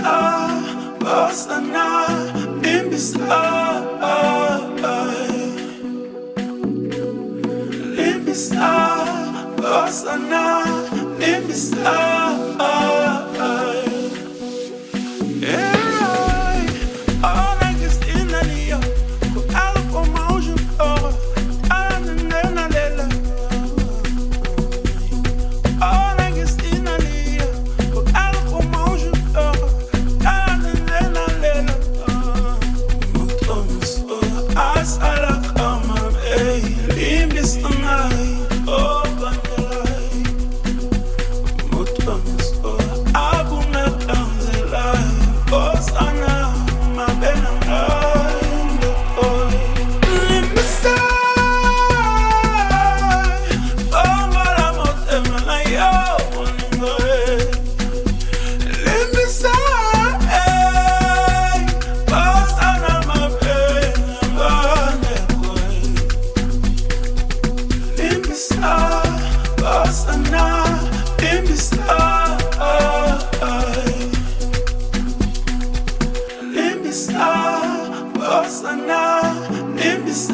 kau sana bin bisa Bin bisa kau sana bin bisa sana, name is